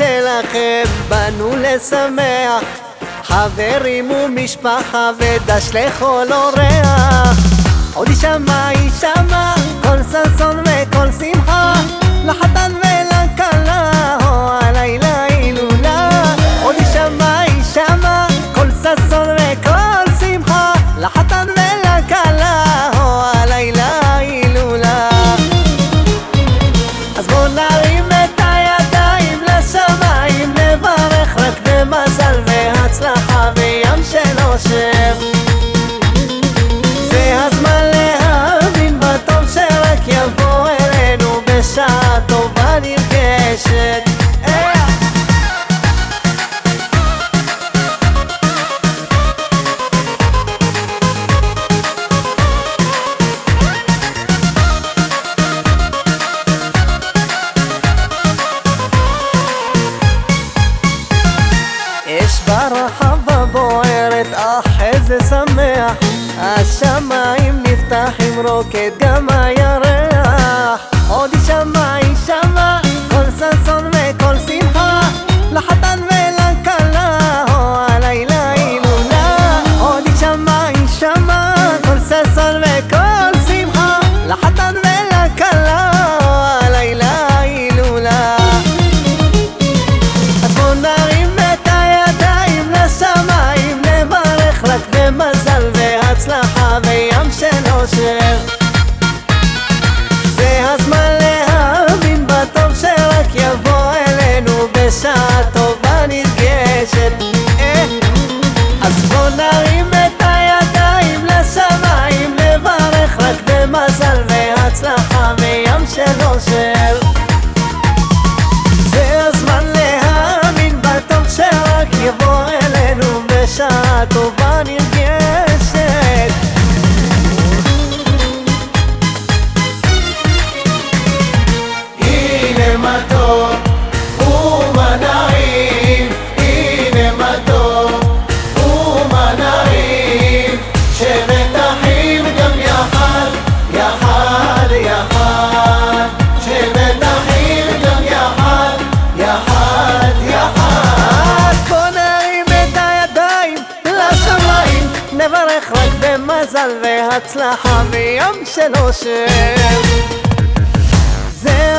לנחם, באנו לשמח. חברים ומשפחה ודש לכל אורח של אושר זה הזמן להאמין בטוב שרק יבוא אלינו בשעה טובה נרגשת אה! שמח השמיים נפתחים רוקד גם הירח. עוד יישמע אושר זה הזמן להאמין בטוב שרק יבוא אלינו בשעה טובה נרגשת. אה. אז בוא נרים את הידיים לשמיים נברך רק במזל והצלחה בים של. אושר טובה נרגשת נברך רק במזל והצלחה בים של אושר זה